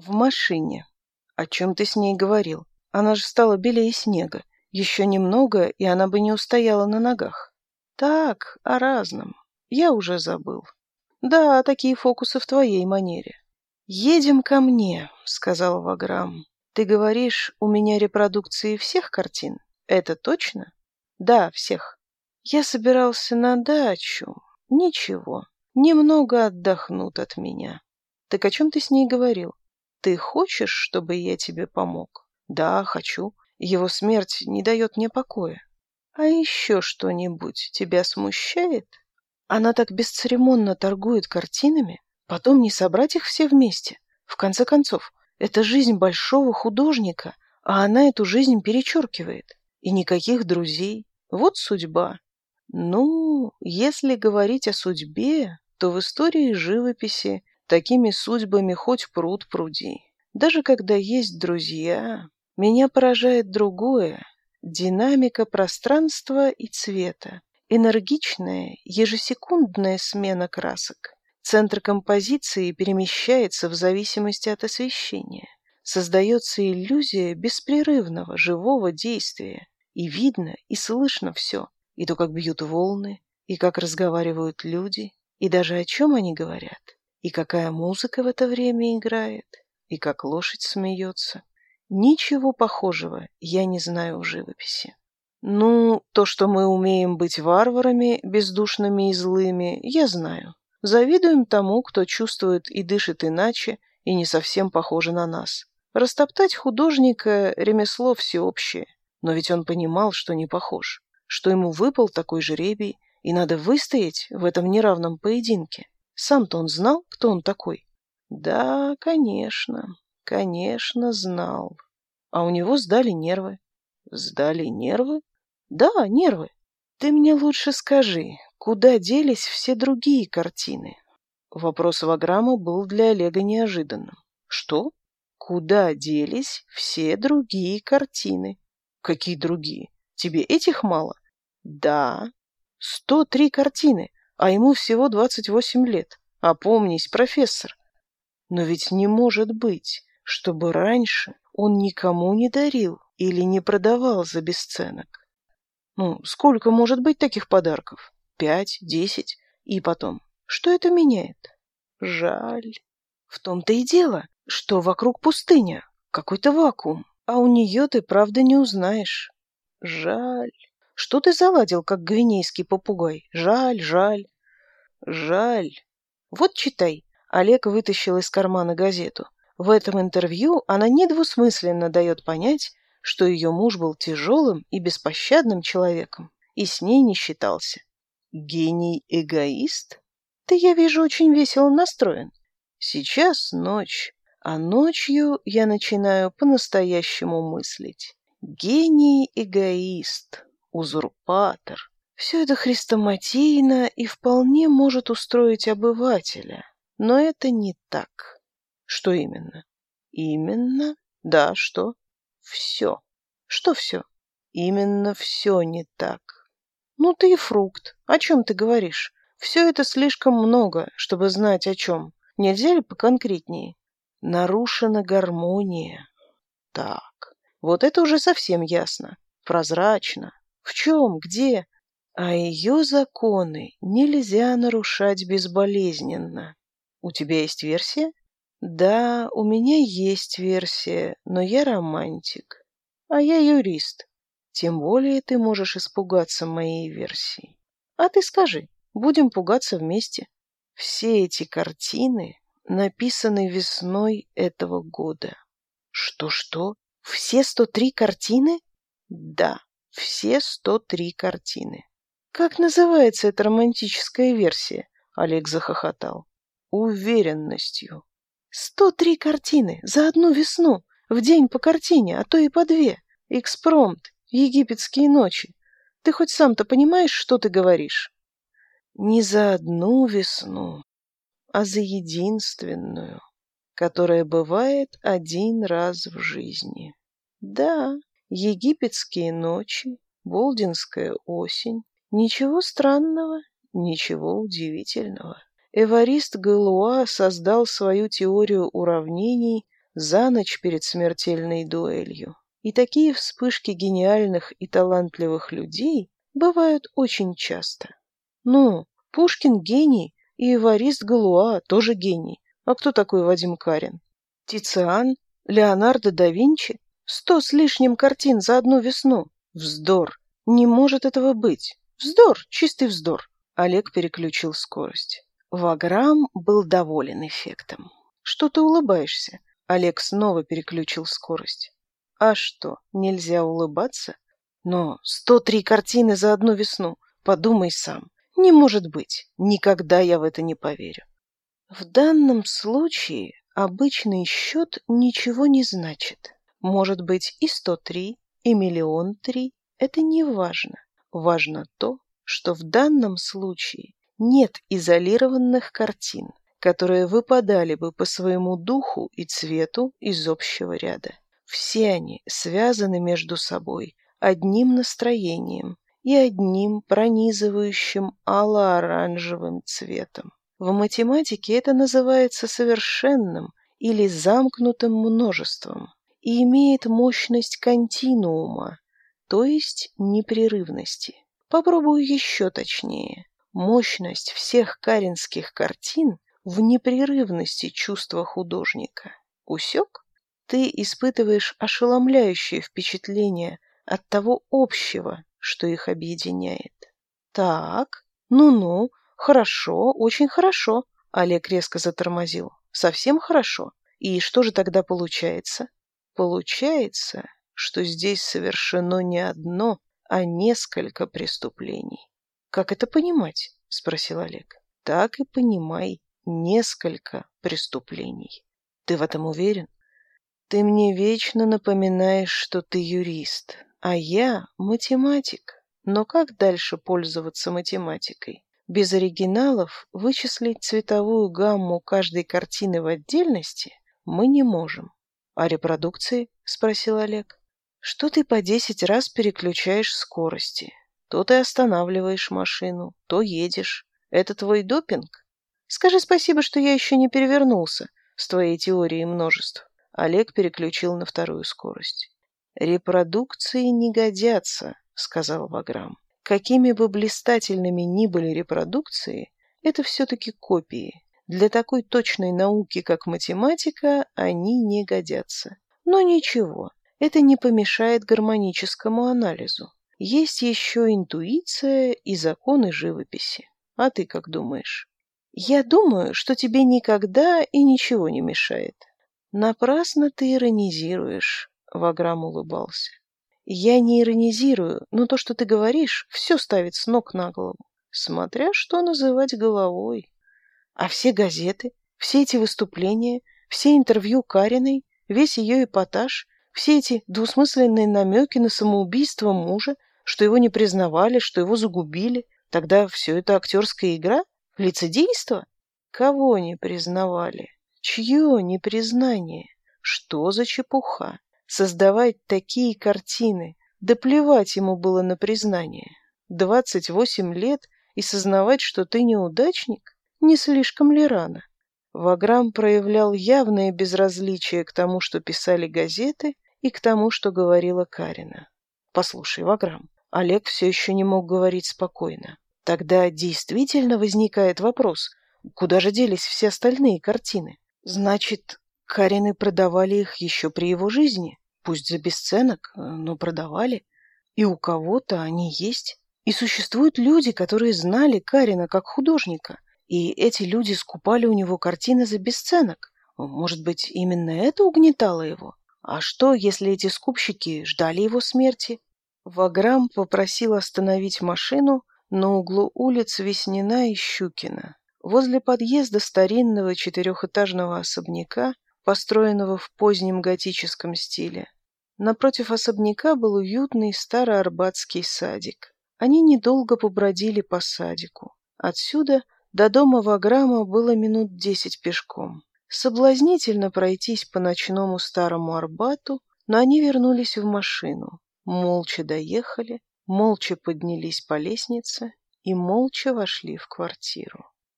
в машине, о чем ты с ней говорил. Она же стала белее снега. Еще немного, и она бы не устояла на ногах. Так, о разном. Я уже забыл. Да, такие фокусы в твоей манере. «Едем ко мне», — сказал Ваграм. «Ты говоришь, у меня репродукции всех картин? Это точно?» «Да, всех. Я собирался на дачу. Ничего. Немного отдохнут от меня». «Так о чем ты с ней говорил?» Ты хочешь, чтобы я тебе помог? Да, хочу. Его смерть не дает мне покоя. А еще что-нибудь тебя смущает? Она так бесцеремонно торгует картинами, потом не собрать их все вместе. В конце концов, это жизнь большого художника, а она эту жизнь перечеркивает. И никаких друзей. Вот судьба. Ну, если говорить о судьбе, то в истории живописи Такими судьбами хоть пруд пруди. Даже когда есть друзья, меня поражает другое – динамика пространства и цвета, энергичная ежесекундная смена красок. Центр композиции перемещается в зависимости от освещения. Создается иллюзия беспрерывного живого действия. И видно, и слышно все. И то, как бьют волны, и как разговаривают люди, и даже о чем они говорят. И какая музыка в это время играет, и как лошадь смеется. Ничего похожего я не знаю в живописи. Ну, то, что мы умеем быть варварами, бездушными и злыми, я знаю. Завидуем тому, кто чувствует и дышит иначе, и не совсем похоже на нас. Растоптать художника – ремесло всеобщее, но ведь он понимал, что не похож, что ему выпал такой жеребий, и надо выстоять в этом неравном поединке сам-то он знал, кто он такой? Да, конечно, конечно, знал. А у него сдали нервы. Сдали нервы? Да, нервы. Ты мне лучше скажи, куда делись все другие картины? Вопрос Ваграма был для Олега неожиданным. Что? Куда делись все другие картины? Какие другие? Тебе этих мало? Да. Сто три картины а ему всего двадцать восемь лет. Опомнись, профессор. Но ведь не может быть, чтобы раньше он никому не дарил или не продавал за бесценок. Ну, сколько может быть таких подарков? Пять, десять? И потом, что это меняет? Жаль. В том-то и дело, что вокруг пустыня, какой-то вакуум, а у нее ты правда не узнаешь. Жаль что ты заладил как гвинейский попугай? Жаль жаль. Жаль. Вот читай. Олег вытащил из кармана газету. В этом интервью она недвусмысленно дает понять что ее муж был тяжелым и беспощадным человеком и с ней не считался. Гений эгоист? Ты я вижу очень весело настроен. Сейчас ночь а ночью я начинаю по-настоящему мыслить. Гений-эгоист узурпатор. Все это хрестоматийно и вполне может устроить обывателя. Но это не так. Что именно? Именно, да, что? Все. Что все? Именно все не так. Ну ты и фрукт. О чем ты говоришь? Все это слишком много, чтобы знать о чем. Нельзя ли поконкретнее? Нарушена гармония. Так, вот это уже совсем ясно, прозрачно в чем, где? А ее законы нельзя нарушать безболезненно. У тебя есть версия? Да, у меня есть версия, но я романтик. А я юрист. Тем более ты можешь испугаться моей версии. А ты скажи, будем пугаться вместе. Все эти картины написаны весной этого года. Что-что? Все сто три картины? Да все 103 картины. «Как называется эта романтическая версия?» — Олег захохотал. «Уверенностью». «Сто три картины за одну весну, в день по картине, а то и по две. Экспромт, египетские ночи. Ты хоть сам-то понимаешь, что ты говоришь?» «Не за одну весну, а за единственную, которая бывает один раз в жизни. Да, египетские ночи, болдинская осень. Ничего странного, ничего удивительного. Эварист Галуа создал свою теорию уравнений за ночь перед смертельной дуэлью. И такие вспышки гениальных и талантливых людей бывают очень часто. Ну, Пушкин гений, и Эварист Галуа тоже гений. А кто такой Вадим Карин? Тициан? Леонардо да Винчи? сто с лишним картин за одну весну. Вздор! Не может этого быть! Вздор! Чистый вздор!» Олег переключил скорость. Ваграм был доволен эффектом. «Что ты улыбаешься?» Олег снова переключил скорость. «А что, нельзя улыбаться?» «Но сто три картины за одну весну. Подумай сам. Не может быть. Никогда я в это не поверю». В данном случае обычный счет ничего не значит может быть и 103, и миллион три, это неважно. важно. То, что в данном случае нет изолированных картин, которые выпадали бы по своему духу и цвету из общего ряда. Все они связаны между собой одним настроением и одним пронизывающим ало-оранжевым цветом. В математике это называется совершенным или замкнутым множеством. И имеет мощность континуума, то есть непрерывности. Попробую еще точнее. Мощность всех каринских картин в непрерывности чувства художника. Усек? Ты испытываешь ошеломляющее впечатление от того общего, что их объединяет. Так, ну-ну, хорошо, очень хорошо. Олег резко затормозил. Совсем хорошо. И что же тогда получается? Получается, что здесь совершено не одно, а несколько преступлений. Как это понимать? Спросил Олег. Так и понимай, несколько преступлений. Ты в этом уверен? Ты мне вечно напоминаешь, что ты юрист, а я математик. Но как дальше пользоваться математикой? Без оригиналов вычислить цветовую гамму каждой картины в отдельности мы не можем. А репродукции?» — спросил Олег. «Что ты по десять раз переключаешь скорости? То ты останавливаешь машину, то едешь. Это твой допинг? Скажи спасибо, что я еще не перевернулся с твоей теорией множеств». Олег переключил на вторую скорость. «Репродукции не годятся», — сказал Ваграм. «Какими бы блистательными ни были репродукции, это все-таки копии. Для такой точной науки, как математика, они не годятся. Но ничего, это не помешает гармоническому анализу. Есть еще интуиция и законы живописи. А ты как думаешь? Я думаю, что тебе никогда и ничего не мешает. Напрасно ты иронизируешь, Ваграм улыбался. Я не иронизирую, но то, что ты говоришь, все ставит с ног на голову. Смотря что называть головой. А все газеты, все эти выступления, все интервью Кариной, весь ее эпатаж, все эти двусмысленные намеки на самоубийство мужа, что его не признавали, что его загубили. Тогда все это актерская игра? Лицедейство? Кого не признавали? Чье непризнание? Что за чепуха? Создавать такие картины? Да плевать ему было на признание. Двадцать восемь лет и сознавать, что ты неудачник? не слишком ли рано? Ваграм проявлял явное безразличие к тому, что писали газеты, и к тому, что говорила Карина. «Послушай, Ваграм, Олег все еще не мог говорить спокойно. Тогда действительно возникает вопрос, куда же делись все остальные картины? Значит, Карины продавали их еще при его жизни, пусть за бесценок, но продавали. И у кого-то они есть. И существуют люди, которые знали Карина как художника» и эти люди скупали у него картины за бесценок. Может быть, именно это угнетало его? А что, если эти скупщики ждали его смерти? Ваграм попросил остановить машину на углу улиц Веснина и Щукина. Возле подъезда старинного четырехэтажного особняка, построенного в позднем готическом стиле, напротив особняка был уютный староарбатский садик. Они недолго побродили по садику. Отсюда – до дома Ваграма было минут десять пешком. Соблазнительно пройтись по ночному старому Арбату, но они вернулись в машину, молча доехали, молча поднялись по лестнице и молча вошли в квартиру.